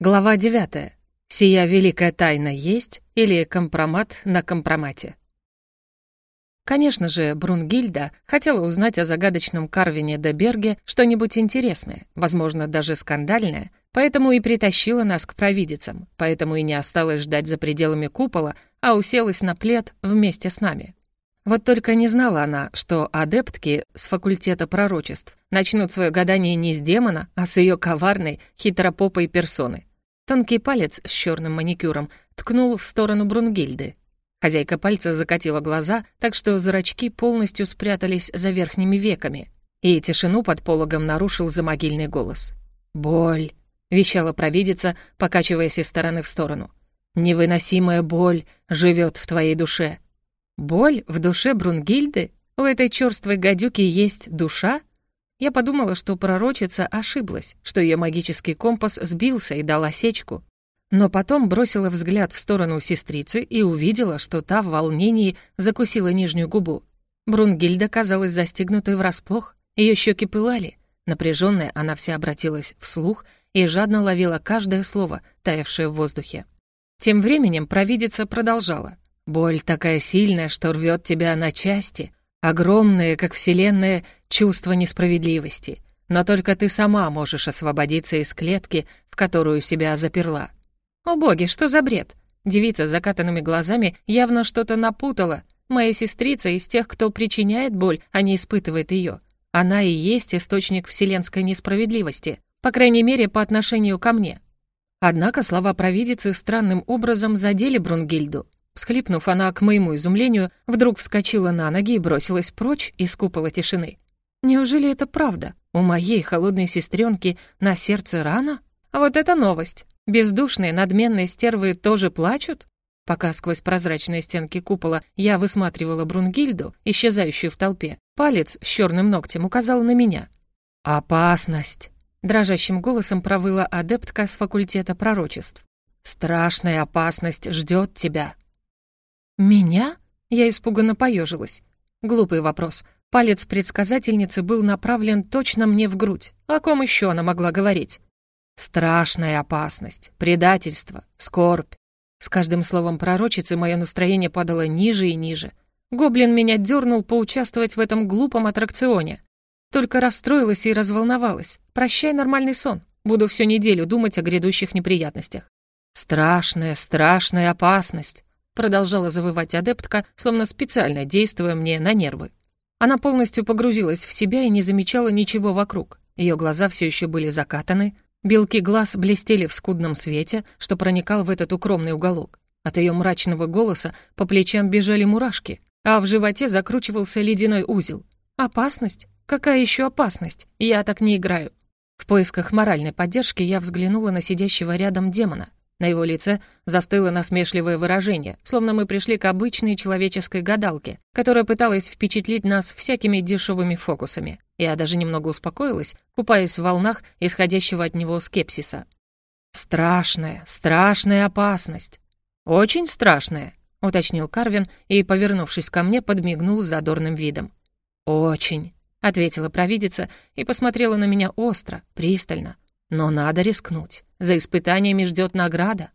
Глава 9. Сия великая тайна есть или компромат на компромате? Конечно же, Брунгильда хотела узнать о загадочном Карвине де Берге что-нибудь интересное, возможно, даже скандальное, поэтому и притащила нас к провидицам, поэтому и не осталась ждать за пределами купола, а уселась на плед вместе с нами. Вот только не знала она, что адептки с факультета пророчеств начнут свое гадание не с демона, а с ее коварной, хитропопой персоны. Тонкий палец с черным маникюром ткнул в сторону Брунгильды. Хозяйка пальца закатила глаза, так что зрачки полностью спрятались за верхними веками. И тишину под пологом нарушил замогильный голос. «Боль!» — вещала провидица, покачиваясь из стороны в сторону. «Невыносимая боль живет в твоей душе. Боль в душе Брунгильды? У этой черствой гадюки есть душа? Я подумала, что пророчица ошиблась, что ее магический компас сбился и дал осечку. Но потом бросила взгляд в сторону сестрицы и увидела, что та в волнении закусила нижнюю губу. Брунгильда казалась застигнутой врасплох, ее щеки пылали. Напряженная, она вся обратилась вслух и жадно ловила каждое слово, таявшее в воздухе. Тем временем провидица продолжала. Боль такая сильная, что рвет тебя на части. Огромное, как вселенная, чувство несправедливости. Но только ты сама можешь освободиться из клетки, в которую себя заперла. О боги, что за бред? Девица с закатанными глазами явно что-то напутала. Моя сестрица из тех, кто причиняет боль, а не испытывает ее. Она и есть источник вселенской несправедливости, по крайней мере, по отношению ко мне. Однако слова провидицы странным образом задели Брунгильду. Всхлипнув, она, к моему изумлению, вдруг вскочила на ноги и бросилась прочь из купола тишины. Неужели это правда? У моей холодной сестренки на сердце рана? А вот это новость. Бездушные, надменные стервы тоже плачут? Пока сквозь прозрачные стенки купола я высматривала Брунгильду, исчезающую в толпе, палец с черным ногтем указал на меня. «Опасность!» — дрожащим голосом провыла адептка с факультета пророчеств. «Страшная опасность ждет тебя!» «Меня?» Я испуганно поежилась. Глупый вопрос. Палец предсказательницы был направлен точно мне в грудь. О ком еще она могла говорить? Страшная опасность, предательство, скорбь. С каждым словом пророчицы мое настроение падало ниже и ниже. Гоблин меня дернул поучаствовать в этом глупом аттракционе. Только расстроилась и разволновалась. Прощай нормальный сон. Буду всю неделю думать о грядущих неприятностях. Страшная, страшная опасность продолжала завывать адептка, словно специально действуя мне на нервы. Она полностью погрузилась в себя и не замечала ничего вокруг. Ее глаза все еще были закатаны, белки глаз блестели в скудном свете, что проникал в этот укромный уголок. От ее мрачного голоса по плечам бежали мурашки, а в животе закручивался ледяной узел. «Опасность? Какая еще опасность? Я так не играю». В поисках моральной поддержки я взглянула на сидящего рядом демона. На его лице застыло насмешливое выражение, словно мы пришли к обычной человеческой гадалке, которая пыталась впечатлить нас всякими дешевыми фокусами. Я даже немного успокоилась, купаясь в волнах исходящего от него скепсиса. «Страшная, страшная опасность!» «Очень страшная», — уточнил Карвин и, повернувшись ко мне, подмигнул с задорным видом. «Очень», — ответила провидица и посмотрела на меня остро, пристально. «Но надо рискнуть». За испытаниями ждет награда.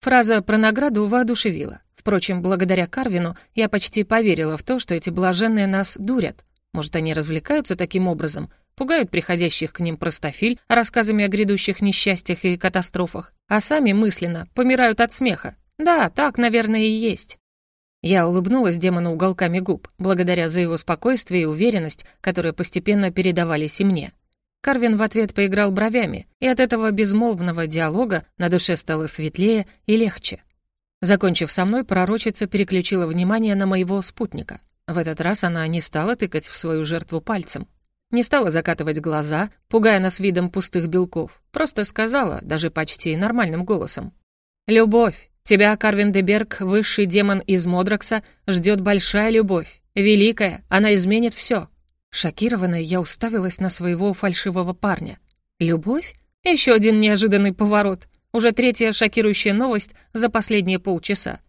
Фраза про награду воодушевила. Впрочем, благодаря Карвину я почти поверила в то, что эти блаженные нас дурят. Может, они развлекаются таким образом, пугают приходящих к ним простофиль рассказами о грядущих несчастьях и катастрофах, а сами мысленно помирают от смеха. Да, так, наверное, и есть. Я улыбнулась демону уголками губ, благодаря за его спокойствие и уверенность, которые постепенно передавались и мне. Карвин в ответ поиграл бровями, и от этого безмолвного диалога на душе стало светлее и легче. Закончив со мной, пророчица переключила внимание на моего спутника. В этот раз она не стала тыкать в свою жертву пальцем. Не стала закатывать глаза, пугая нас видом пустых белков. Просто сказала, даже почти нормальным голосом. «Любовь. Тебя, Карвин де Берг, высший демон из Модракса, ждет большая любовь. Великая. Она изменит все. Шокированная, я уставилась на своего фальшивого парня. Любовь? Еще один неожиданный поворот. Уже третья шокирующая новость за последние полчаса.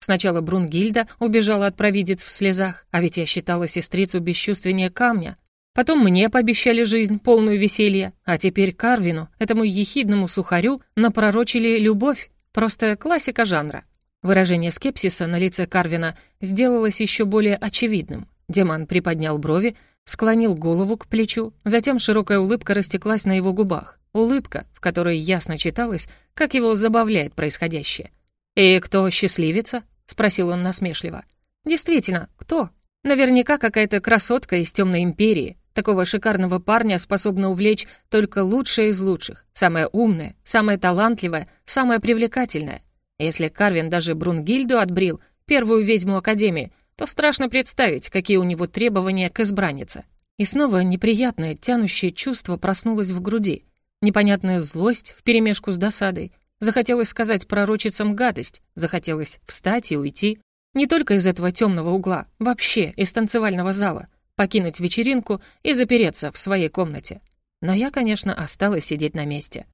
Сначала Брунгильда убежала от провидец в слезах, а ведь я считала сестрицу бесчувственнее камня. Потом мне пообещали жизнь, полную веселья, а теперь Карвину, этому ехидному сухарю, напророчили любовь. Просто классика жанра. Выражение скепсиса на лице Карвина сделалось еще более очевидным. Демон приподнял брови, склонил голову к плечу, затем широкая улыбка растеклась на его губах. Улыбка, в которой ясно читалось, как его забавляет происходящее. «И кто счастливица?» — спросил он насмешливо. «Действительно, кто? Наверняка какая-то красотка из темной империи, Такого шикарного парня способна увлечь только лучшая из лучших, самая умная, самая талантливая, самая привлекательная. Если Карвин даже Брунгильду отбрил, первую ведьму Академии, то страшно представить, какие у него требования к избраннице. И снова неприятное, тянущее чувство проснулось в груди. Непонятная злость вперемешку с досадой. Захотелось сказать пророчицам гадость, захотелось встать и уйти. Не только из этого темного угла, вообще из танцевального зала — покинуть вечеринку и запереться в своей комнате. Но я, конечно, осталась сидеть на месте.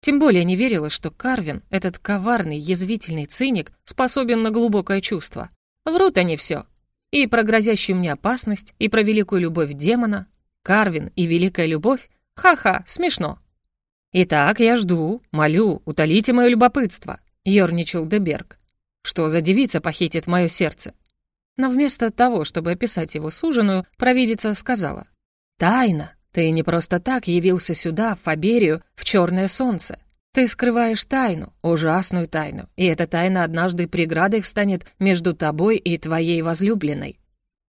Тем более не верила, что Карвин, этот коварный, язвительный циник, способен на глубокое чувство. Врут они все. И про грозящую мне опасность, и про великую любовь демона. Карвин и великая любовь? Ха-ха, смешно. «Итак, я жду, молю, утолите мое любопытство», — ерничал Деберг. «Что за девица похитит мое сердце? Но вместо того, чтобы описать его суженую, провидица сказала. «Тайна! Ты не просто так явился сюда, в Фаберию, в черное солнце. Ты скрываешь тайну, ужасную тайну, и эта тайна однажды преградой встанет между тобой и твоей возлюбленной».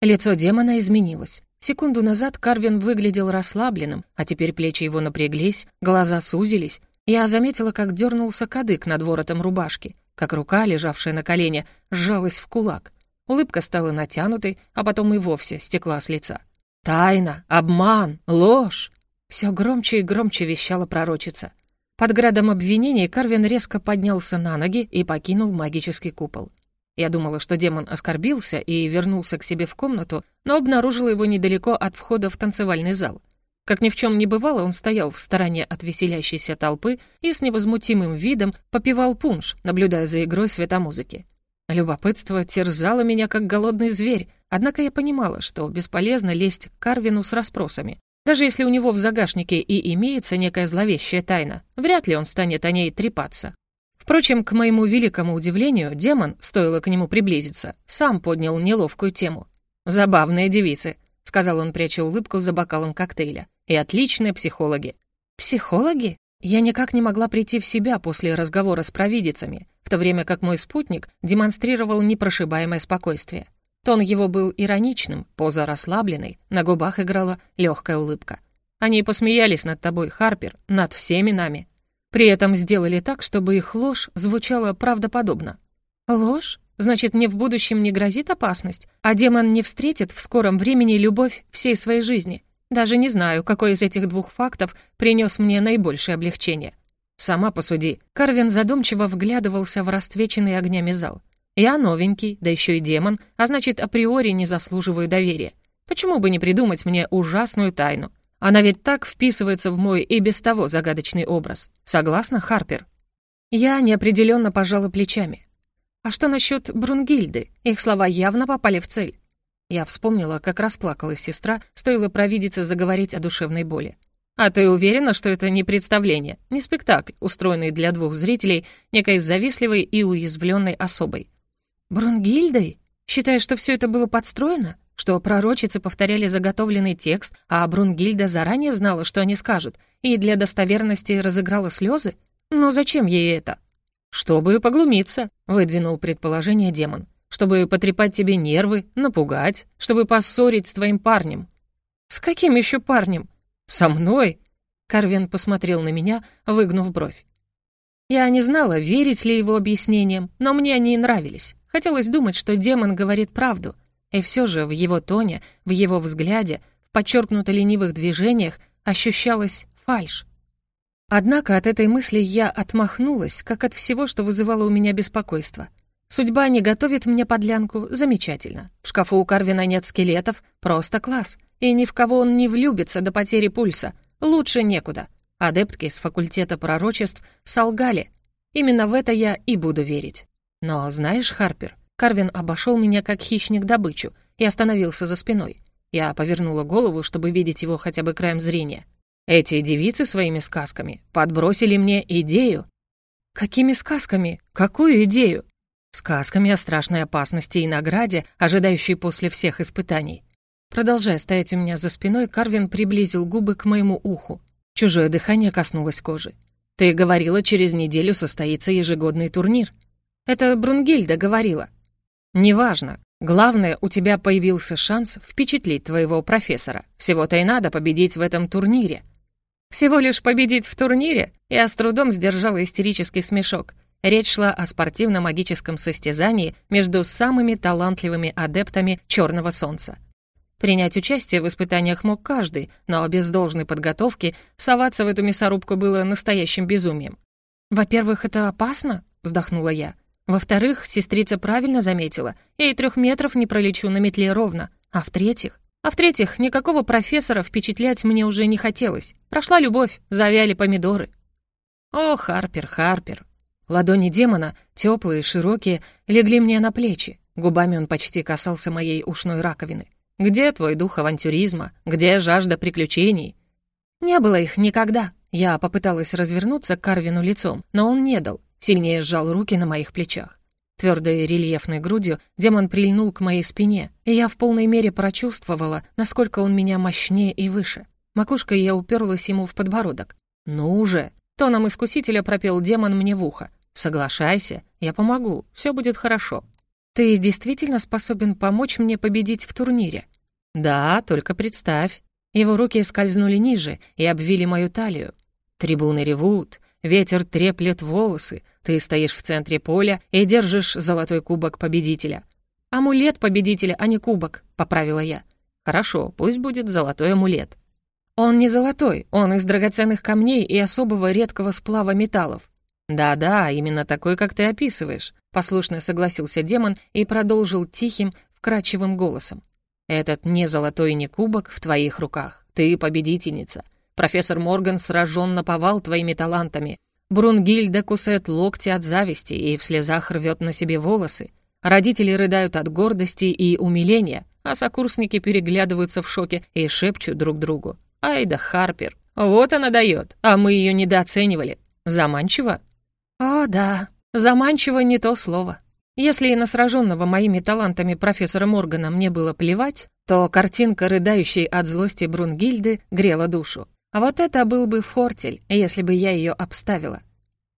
Лицо демона изменилось. Секунду назад Карвин выглядел расслабленным, а теперь плечи его напряглись, глаза сузились. Я заметила, как дернулся кадык над воротом рубашки, как рука, лежавшая на колене, сжалась в кулак. Улыбка стала натянутой, а потом и вовсе стекла с лица. «Тайна! Обман! Ложь!» Все громче и громче вещала пророчица. Под градом обвинений Карвин резко поднялся на ноги и покинул магический купол. Я думала, что демон оскорбился и вернулся к себе в комнату, но обнаружила его недалеко от входа в танцевальный зал. Как ни в чем не бывало, он стоял в стороне от веселящейся толпы и с невозмутимым видом попивал пунш, наблюдая за игрой светомузыки. Любопытство терзало меня, как голодный зверь, однако я понимала, что бесполезно лезть к Карвину с расспросами. Даже если у него в загашнике и имеется некая зловещая тайна, вряд ли он станет о ней трепаться. Впрочем, к моему великому удивлению, демон, стоило к нему приблизиться, сам поднял неловкую тему. «Забавные девицы», — сказал он, пряча улыбку за бокалом коктейля. «И отличные психологи». «Психологи?» Я никак не могла прийти в себя после разговора с провидицами, в то время как мой спутник демонстрировал непрошибаемое спокойствие. Тон его был ироничным, поза расслабленной, на губах играла легкая улыбка. Они посмеялись над тобой, Харпер, над всеми нами. При этом сделали так, чтобы их ложь звучала правдоподобно. Ложь? Значит, мне в будущем не грозит опасность, а демон не встретит в скором времени любовь всей своей жизни. Даже не знаю, какой из этих двух фактов принес мне наибольшее облегчение. Сама посуди. Карвин задумчиво вглядывался в расцвеченный огнями зал. Я новенький, да еще и демон, а значит, априори не заслуживаю доверия. Почему бы не придумать мне ужасную тайну? Она ведь так вписывается в мой и без того загадочный образ. Согласна, Харпер? Я неопределенно пожала плечами. А что насчет Брунгильды? Их слова явно попали в цель. Я вспомнила, как расплакалась сестра, стоило провидице заговорить о душевной боли. «А ты уверена, что это не представление, не спектакль, устроенный для двух зрителей некой завистливой и уязвленной особой?» «Брунгильдой? Считаешь, что все это было подстроено? Что пророчицы повторяли заготовленный текст, а Брунгильда заранее знала, что они скажут, и для достоверности разыграла слезы? Но зачем ей это?» «Чтобы поглумиться», — выдвинул предположение демон чтобы потрепать тебе нервы, напугать, чтобы поссорить с твоим парнем». «С каким еще парнем?» «Со мной?» Карвин посмотрел на меня, выгнув бровь. Я не знала, верить ли его объяснениям, но мне они нравились. Хотелось думать, что демон говорит правду. И все же в его тоне, в его взгляде, в подчеркнуто ленивых движениях ощущалась фальшь. Однако от этой мысли я отмахнулась, как от всего, что вызывало у меня беспокойство — Судьба не готовит мне подлянку, замечательно. В шкафу у Карвина нет скелетов, просто класс. И ни в кого он не влюбится до потери пульса. Лучше некуда. Адептки с факультета пророчеств солгали. Именно в это я и буду верить. Но знаешь, Харпер, Карвин обошел меня как хищник добычу и остановился за спиной. Я повернула голову, чтобы видеть его хотя бы краем зрения. Эти девицы своими сказками подбросили мне идею. Какими сказками? Какую идею? Сказками о страшной опасности и награде, ожидающей после всех испытаний. Продолжая стоять у меня за спиной, Карвин приблизил губы к моему уху. Чужое дыхание коснулось кожи. «Ты говорила, через неделю состоится ежегодный турнир». «Это Брунгильда говорила». «Неважно. Главное, у тебя появился шанс впечатлить твоего профессора. Всего-то и надо победить в этом турнире». «Всего лишь победить в турнире?» Я с трудом сдержала истерический смешок. Речь шла о спортивно-магическом состязании между самыми талантливыми адептами Черного Солнца. Принять участие в испытаниях мог каждый, но без должной подготовки соваться в эту мясорубку было настоящим безумием. «Во-первых, это опасно», — вздохнула я. «Во-вторых, сестрица правильно заметила, я и трех метров не пролечу на метле ровно. А в-третьих? А в-третьих, никакого профессора впечатлять мне уже не хотелось. Прошла любовь, завяли помидоры». «О, Харпер, Харпер!» Ладони демона, теплые, широкие, легли мне на плечи. Губами он почти касался моей ушной раковины. Где твой дух авантюризма? Где жажда приключений?» «Не было их никогда». Я попыталась развернуться к Карвину лицом, но он не дал, сильнее сжал руки на моих плечах. Твердой рельефной грудью демон прильнул к моей спине, и я в полной мере прочувствовала, насколько он меня мощнее и выше. Макушкой я уперлась ему в подбородок. «Ну уже!» — тоном искусителя пропел демон мне в ухо. «Соглашайся, я помогу, все будет хорошо». «Ты действительно способен помочь мне победить в турнире?» «Да, только представь». Его руки скользнули ниже и обвили мою талию. Трибуны ревут, ветер треплет волосы, ты стоишь в центре поля и держишь золотой кубок победителя. «Амулет победителя, а не кубок», — поправила я. «Хорошо, пусть будет золотой амулет». «Он не золотой, он из драгоценных камней и особого редкого сплава металлов. «Да-да, именно такой, как ты описываешь», — послушно согласился демон и продолжил тихим, вкрадчивым голосом. «Этот не золотой не кубок в твоих руках. Ты победительница. Профессор Морган сражен наповал твоими талантами. Брунгильда кусает локти от зависти и в слезах рвет на себе волосы. Родители рыдают от гордости и умиления, а сокурсники переглядываются в шоке и шепчут друг другу. «Ай да Харпер! Вот она дает, а мы ее недооценивали. Заманчиво?» О, да, заманчиво не то слово. Если и на сраженного моими талантами профессора Моргана мне было плевать, то картинка рыдающей от злости Брунгильды грела душу. А вот это был бы фортель, если бы я ее обставила.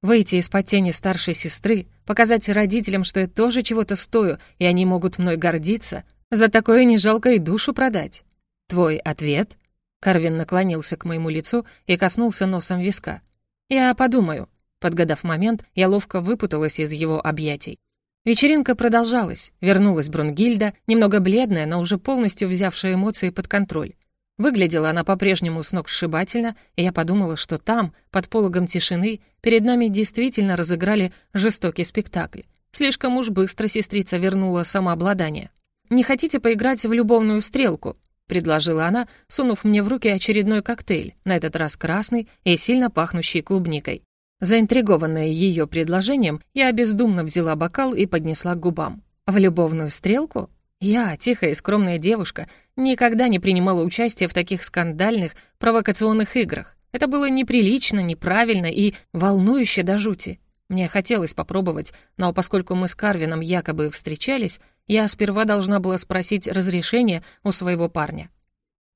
Выйти из-под тени старшей сестры, показать родителям, что я тоже чего-то стою, и они могут мной гордиться, за такое не жалко и душу продать. Твой ответ? Карвин наклонился к моему лицу и коснулся носом виска. Я подумаю. Подгадав момент, я ловко выпуталась из его объятий. Вечеринка продолжалась. Вернулась Брунгильда, немного бледная, но уже полностью взявшая эмоции под контроль. Выглядела она по-прежнему сногсшибательно, и я подумала, что там, под пологом тишины, перед нами действительно разыграли жестокий спектакль. Слишком уж быстро сестрица вернула самообладание. «Не хотите поиграть в любовную стрелку?» — предложила она, сунув мне в руки очередной коктейль, на этот раз красный и сильно пахнущий клубникой. Заинтригованная ее предложением, я бездумно взяла бокал и поднесла к губам. В любовную стрелку? Я, тихая и скромная девушка, никогда не принимала участия в таких скандальных, провокационных играх. Это было неприлично, неправильно и волнующе до жути. Мне хотелось попробовать, но поскольку мы с Карвином якобы встречались, я сперва должна была спросить разрешение у своего парня.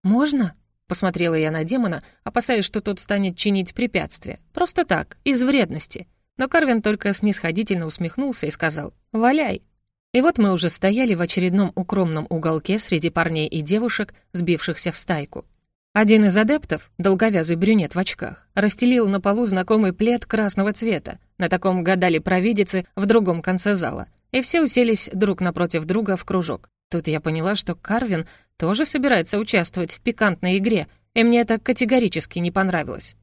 «Можно?» Посмотрела я на демона, опасаясь, что тот станет чинить препятствия. Просто так, из вредности. Но Карвин только снисходительно усмехнулся и сказал «Валяй». И вот мы уже стояли в очередном укромном уголке среди парней и девушек, сбившихся в стайку. Один из адептов, долговязый брюнет в очках, расстелил на полу знакомый плед красного цвета. На таком гадали провидицы в другом конце зала. И все уселись друг напротив друга в кружок. Тут я поняла, что Карвин тоже собирается участвовать в пикантной игре, и мне это категорически не понравилось.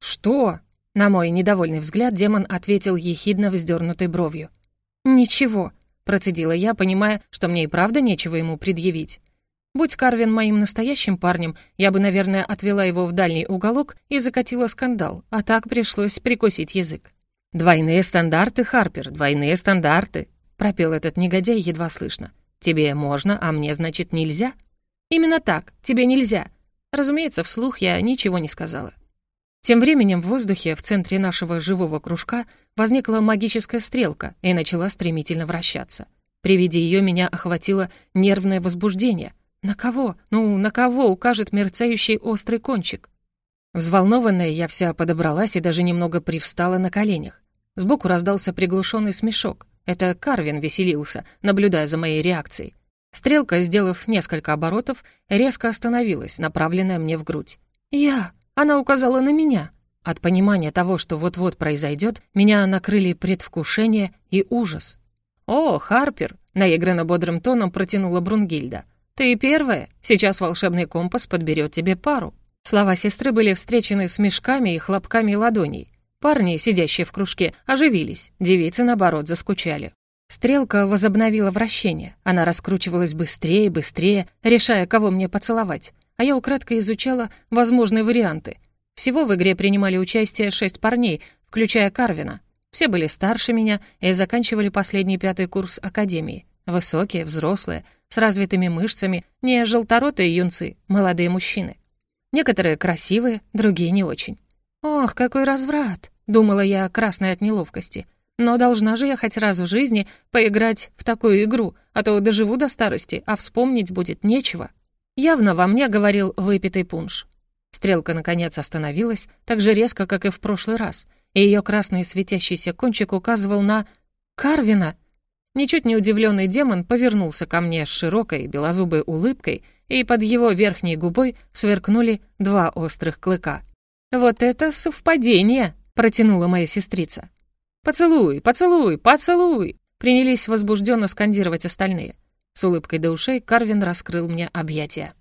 «Что?» — на мой недовольный взгляд демон ответил ехидно вздернутой бровью. «Ничего», — процедила я, понимая, что мне и правда нечего ему предъявить. Будь Карвин моим настоящим парнем, я бы, наверное, отвела его в дальний уголок и закатила скандал, а так пришлось прикусить язык. «Двойные стандарты, Харпер, двойные стандарты», — пропел этот негодяй едва слышно. «Тебе можно, а мне, значит, нельзя?» Именно так, тебе нельзя. Разумеется, вслух я ничего не сказала. Тем временем в воздухе в центре нашего живого кружка возникла магическая стрелка и начала стремительно вращаться. При виде ее меня охватило нервное возбуждение. На кого? Ну, на кого укажет мерцающий острый кончик? Взволнованная, я вся подобралась и даже немного привстала на коленях. Сбоку раздался приглушенный смешок. Это Карвин веселился, наблюдая за моей реакцией. Стрелка, сделав несколько оборотов, резко остановилась, направленная мне в грудь. «Я!» Она указала на меня. От понимания того, что вот-вот произойдет, меня накрыли предвкушение и ужас. «О, Харпер!» — наигранно бодрым тоном протянула Брунгильда. «Ты первая. Сейчас волшебный компас подберет тебе пару». Слова сестры были встречены с мешками и хлопками ладоней. Парни, сидящие в кружке, оживились, девицы, наоборот, заскучали. Стрелка возобновила вращение. Она раскручивалась быстрее и быстрее, решая, кого мне поцеловать. А я украдкой изучала возможные варианты. Всего в игре принимали участие шесть парней, включая Карвина. Все были старше меня и заканчивали последний пятый курс академии. Высокие, взрослые, с развитыми мышцами, не желторотые юнцы, молодые мужчины. Некоторые красивые, другие не очень. «Ох, какой разврат!» — думала я, красная от неловкости — но должна же я хоть раз в жизни поиграть в такую игру, а то доживу до старости, а вспомнить будет нечего. Явно во мне говорил выпитый пунш. Стрелка, наконец, остановилась, так же резко, как и в прошлый раз, и ее красный светящийся кончик указывал на... Карвина! Ничуть не удивленный демон повернулся ко мне с широкой белозубой улыбкой, и под его верхней губой сверкнули два острых клыка. «Вот это совпадение!» — протянула моя сестрица. «Поцелуй, поцелуй, поцелуй!» Принялись возбужденно скандировать остальные. С улыбкой до ушей Карвин раскрыл мне объятия.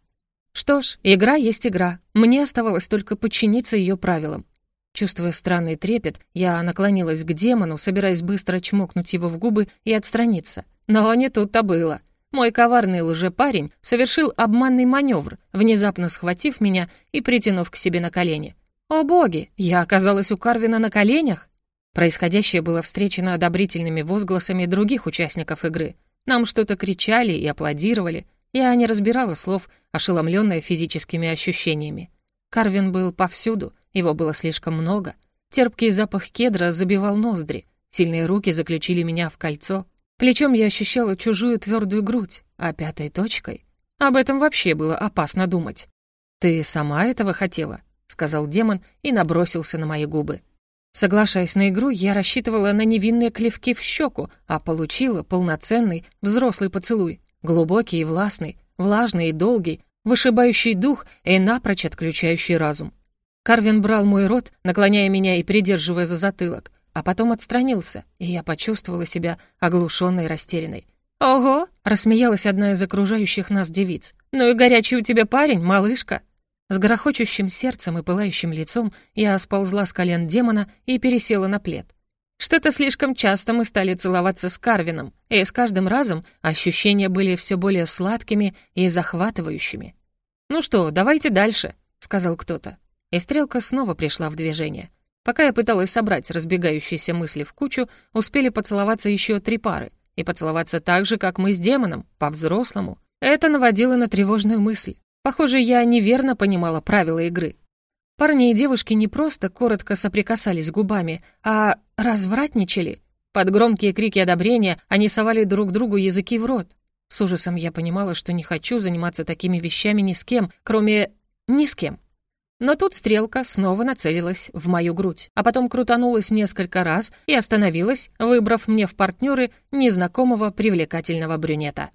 Что ж, игра есть игра. Мне оставалось только подчиниться ее правилам. Чувствуя странный трепет, я наклонилась к демону, собираясь быстро чмокнуть его в губы и отстраниться. Но не тут-то было. Мой коварный лжепарень совершил обманный маневр, внезапно схватив меня и притянув к себе на колени. О боги, я оказалась у Карвина на коленях? Происходящее было встречено одобрительными возгласами других участников игры. Нам что-то кричали и аплодировали. Я не разбирала слов, ошеломленная физическими ощущениями. Карвин был повсюду, его было слишком много. Терпкий запах кедра забивал ноздри. Сильные руки заключили меня в кольцо. Плечом я ощущала чужую твердую грудь, а пятой точкой... Об этом вообще было опасно думать. «Ты сама этого хотела?» — сказал демон и набросился на мои губы. Соглашаясь на игру, я рассчитывала на невинные клевки в щеку, а получила полноценный взрослый поцелуй, глубокий и властный, влажный и долгий, вышибающий дух и напрочь отключающий разум. Карвин брал мой рот, наклоняя меня и придерживая за затылок, а потом отстранился, и я почувствовала себя оглушенной и растерянной. «Ого!» — рассмеялась одна из окружающих нас девиц. «Ну и горячий у тебя парень, малышка!» С грохочущим сердцем и пылающим лицом я сползла с колен демона и пересела на плед. Что-то слишком часто мы стали целоваться с Карвином, и с каждым разом ощущения были все более сладкими и захватывающими. «Ну что, давайте дальше», — сказал кто-то. И стрелка снова пришла в движение. Пока я пыталась собрать разбегающиеся мысли в кучу, успели поцеловаться еще три пары. И поцеловаться так же, как мы с демоном, по-взрослому. Это наводило на тревожную мысль. Похоже, я неверно понимала правила игры. Парни и девушки не просто коротко соприкасались губами, а развратничали. Под громкие крики одобрения они совали друг другу языки в рот. С ужасом я понимала, что не хочу заниматься такими вещами ни с кем, кроме... ни с кем. Но тут стрелка снова нацелилась в мою грудь, а потом крутанулась несколько раз и остановилась, выбрав мне в партнеры незнакомого привлекательного брюнета.